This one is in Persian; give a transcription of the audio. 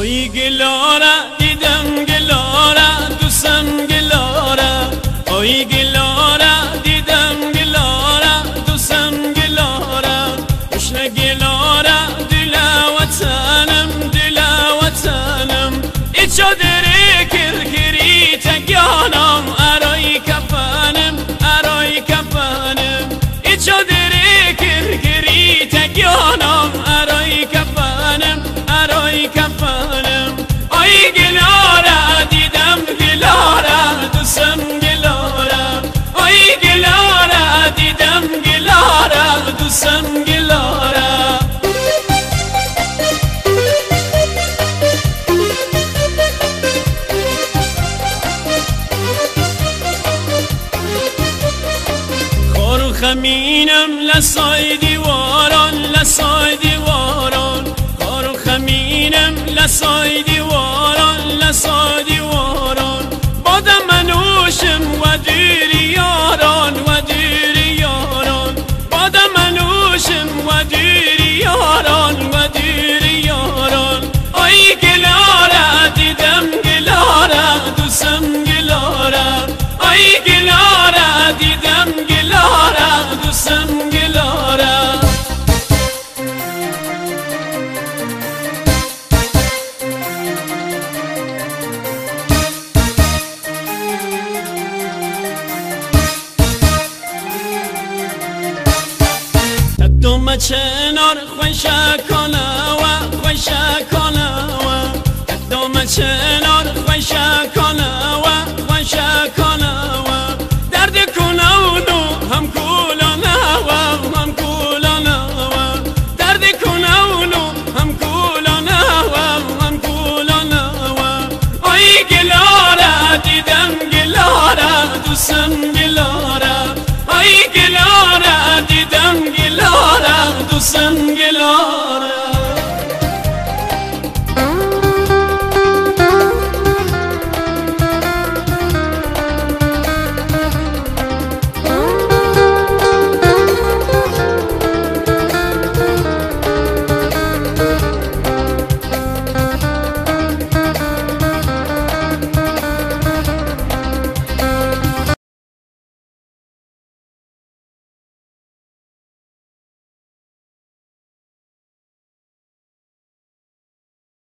হই গেল না خمینم لسای دیواران لسای دیواران کارو خمینم لسای دیواران چنار خوش کنه و خوش کنه و دوم چنار خوش کنه و خوش کنه و درد کنه و هم کولانه و هم کولانه و درد کنه و هم کولانه و هم کولانه و آی گلاره دیدم گلاره دوستم گلاره. آی گلاره دیدم گلاره دوستم گلاره